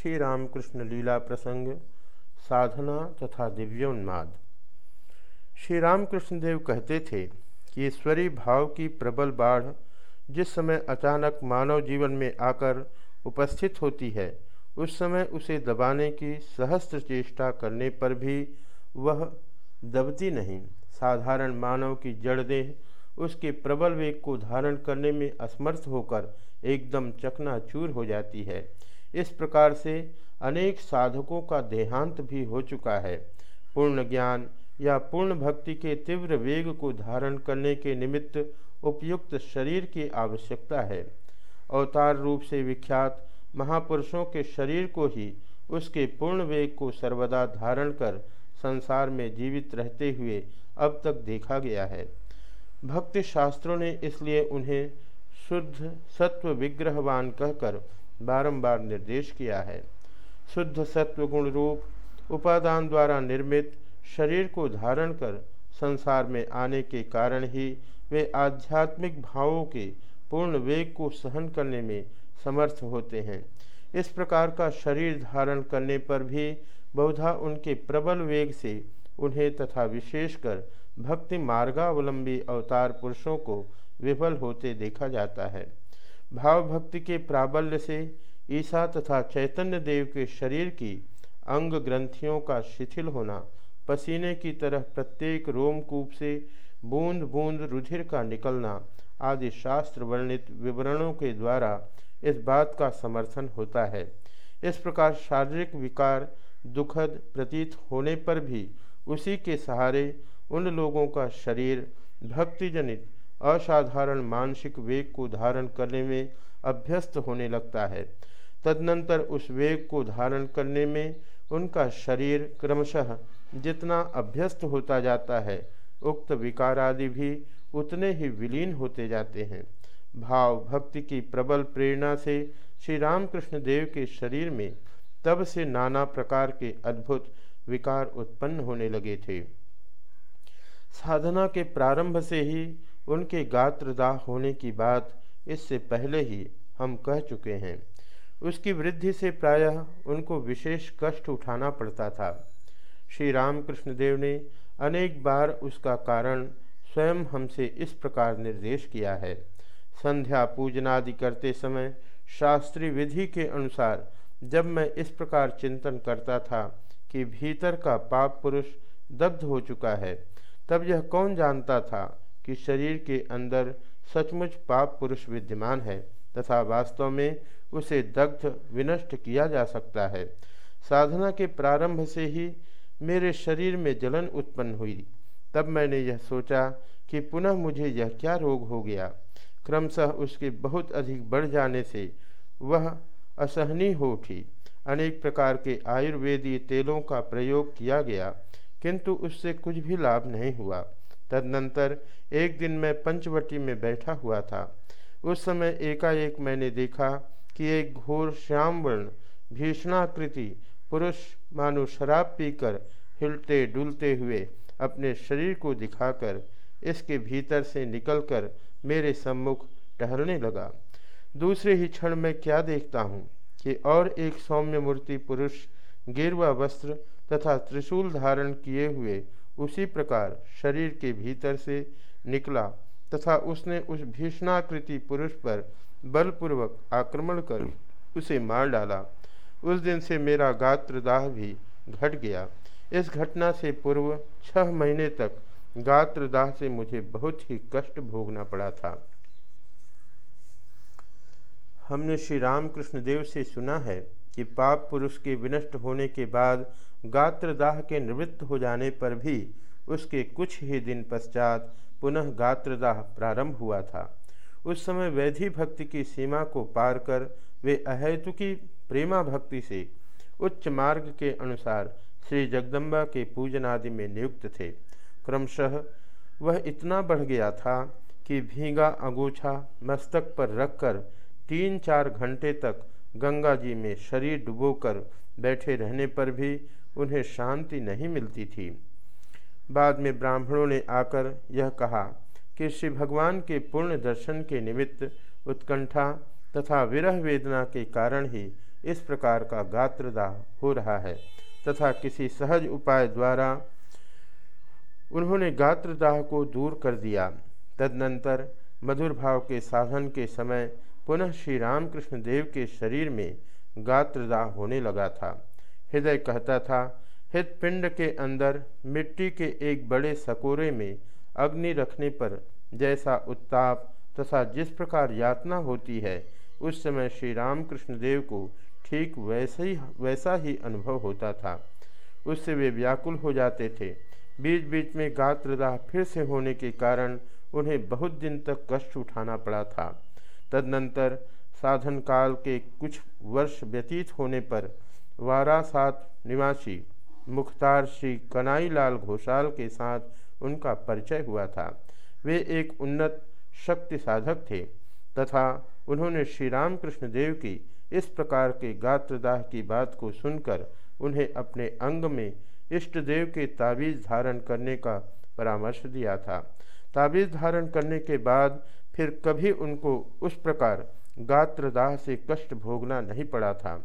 श्री रामकृष्ण लीला प्रसंग, साधना तथा दिव्योन्माद। श्री रामकृष्ण देव कहते थे कि ईश्वरी भाव की प्रबल बाढ़ जिस समय अचानक मानव जीवन में आकर उपस्थित होती है, उस समय उसे दबाने की सहस्त्र चेष्टा करने पर भी वह दबती नहीं। साधारण मानव की जड़ देह उसके प्रबल वेग को धारण करने में असमर्थ होकर एकदम चकनाचूर हो जाती है। इस प्रकार से अनेक साधकों का देहांत भी हो चुका है। पूर्ण ज्ञान या पूर्ण भक्ति के तीव्र वेग को धारण करने के निमित्त उपयुक्त शरीर की आवश्यकता है। अवतार रूप से विख्यात महापुरुषों के शरीर को ही उसके पूर्ण वेग को सर्वदा धारण कर संसार में जीवित रहते हुए अब तक देखा गया है। भक्ति शास्त्रों ने इसलिए उन्हें शुद्ध सत्व विग्रहवान कहकर बारंबार निर्देश किया है। शुद्ध सत्व गुण रूप उपादान द्वारा निर्मित शरीर को धारण कर संसार में आने के कारण ही वे आध्यात्मिक भावों के पूर्ण वेग को सहन करने में समर्थ होते हैं। इस प्रकार का शरीर धारण करने पर भी बहुधा उनके प्रबल वेग से उन्हें तथा विशेषकर भक्ति मार्गावलंबी अवतार पुरुषों को विफल होते देखा जाता है। भाव भक्ति के प्राबल्य से ईसा तथा चैतन्य देव के शरीर की अंग ग्रंथियों का शिथिल होना, पसीने की तरह प्रत्येक रोमकूप से बूंद बूंद रुधिर का निकलना आदि शास्त्र वर्णित विवरणों के द्वारा इस बात का समर्थन होता है। इस प्रकार शारीरिक विकार, दुखद, प्रतीत होने पर भी उसी के सहारे उन लोगों का शरीर भक्तिजनित असाधारण मानसिक वेग को धारण करने में अभ्यस्त होने लगता है। तदनंतर उस वेग को धारण करने में उनका शरीर क्रमशः जितना अभ्यस्त होता जाता है, उक्त विकार आदि भी उतने ही विलीन होते जाते हैं। भाव भक्ति की प्रबल प्रेरणा से श्री रामकृष्ण देव के शरीर में तब से नाना प्रकार के अद्भुत विकार उत्पन्न होने लगे थे। साधना के प्रारंभ से ही उनके गात्रदाह होने की बात इससे पहले ही हम कह चुके हैं। उसकी वृद्धि से प्रायः उनको विशेष कष्ट उठाना पड़ता था। श्री रामकृष्ण देव ने अनेक बार उसका कारण स्वयं हमसे इस प्रकार निर्देश किया है। संध्या पूजनादि करते समय शास्त्रीय विधि के अनुसार जब मैं इस प्रकार चिंतन करता था कि भीतर का पाप पुरुष दग्ध हो चुका है, तब यह कौन जानता था कि शरीर के अंदर सचमुच पाप पुरुष विद्यमान है, तथा वास्तव में उसे दग्ध, विनष्ट किया जा सकता है। साधना के प्रारंभ से ही मेरे शरीर में जलन उत्पन्न हुई। तब मैंने यह सोचा कि पुनः मुझे यह क्या रोग हो गया। क्रमशः उसके बहुत अधिक बढ़ जाने से वह असहनीय हो उठी। अनेक प्रकार के आयुर्वेदीय तेलों का प्रयोग किया गया, किंतु उससे कुछ भी लाभ नहीं हुआ। तदनंतर एक दिन मैं पंचवटी में बैठा हुआ था। उस समय एकाएक मैंने देखा कि एक घोर श्याम वर्ण भीषणाकृति, पुरुष मानो शराब पीकर हिलते डुलते हुए अपने शरीर को दिखाकर इसके भीतर से निकलकर मेरे सम्मुख टहलने लगा। दूसरे ही क्षण में क्या देखता हूँ कि और एक सौम्य मूर्ति पुरुष गिरवा वस्त्र तथा त्रिशूल धारण किए हुए उसी प्रकार शरीर के भीतर से निकला तथा उसने उस भीषणाकृति पुरुष पर बलपूर्वक आक्रमण कर उसे मार डाला। उस दिन से मेरा गात्रदाह भी घट गया। इस घटना से पूर्व छह महीने तक गात्रदाह से मुझे बहुत ही कष्ट भोगना पड़ा था। हमने श्री रामकृष्ण देव से सुना है कि पाप पुरुष के विनष्ट होने के बाद गात्रदाह के निवृत्त हो जाने पर भी उसके कुछ ही दिन पश्चात पुनः गात्रदाह प्रारंभ हुआ था। उस समय वैधि भक्ति की सीमा को पार कर वे अहेतुकी प्रेमा भक्ति से उच्च मार्ग के अनुसार श्री जगदम्बा के पूजन आदि में नियुक्त थे। क्रमशः वह इतना बढ़ गया था कि भीगा अंगूछा मस्तक पर रखकर तीन चार घंटे तक गंगा जी में शरीर डुबोकर बैठे रहने पर भी उन्हें शांति नहीं मिलती थी। बाद में ब्राह्मणों ने आकर यह कहा कि श्री भगवान के पूर्ण दर्शन के निमित्त उत्कंठा तथा विरह वेदना के कारण ही इस प्रकार का गात्रदाह हो रहा है तथा किसी सहज उपाय द्वारा उन्होंने गात्रदाह को दूर कर दिया। तदनंतर मधुर भाव के साधन के समय पुनः श्री रामकृष्ण देव के शरीर में गात्रदाह होने लगा था। हृदय कहता था हृदपिंड के अंदर, मिट्टी के एक बड़े सकोरे में अग्नि रखने पर जैसा उत्ताप तथा जिस प्रकार यातना होती है, उस समय श्री रामकृष्ण देव को ठीक वैसे ही, वैसा ही अनुभव होता था। उससे वे व्याकुल हो जाते थे। बीच बीच में गात्रदाह फिर से होने के कारण उन्हें बहुत दिन तक कष्ट उठाना पड़ा था। तदनंतर साधन काल के कुछ वर्ष व्यतीत होने पर वारासात निवासी मुख्तार श्री कनाईलाल घोषाल के साथ उनका परिचय हुआ था। वे एक उन्नत शक्ति साधक थे तथा उन्होंने श्री रामकृष्ण देव की इस प्रकार के गात्रदाह की बात को सुनकर उन्हें अपने अंग में इष्ट देव के ताबीज़ धारण करने का परामर्श दिया था। ताबीज़ धारण करने के बाद फिर कभी उनको उस प्रकार गात्रदाह से कष्ट भोगना नहीं पड़ा था।